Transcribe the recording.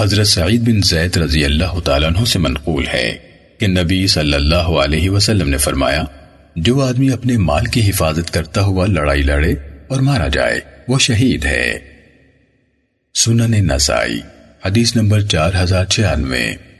حضرت سعید بن زید رضی اللہ تعالیٰ عنہ سے منقول ہے کہ نبی صلی اللہ علیہ وسلم نے فرمایا، جو آدمی اپنے مال کی حفاظت کرتا ہوا لڑائی لڑے اور مارا جائے، وہ شہید ہے۔ سنن نسائی، حدیث نمبر چار ہزار چھیانوے۔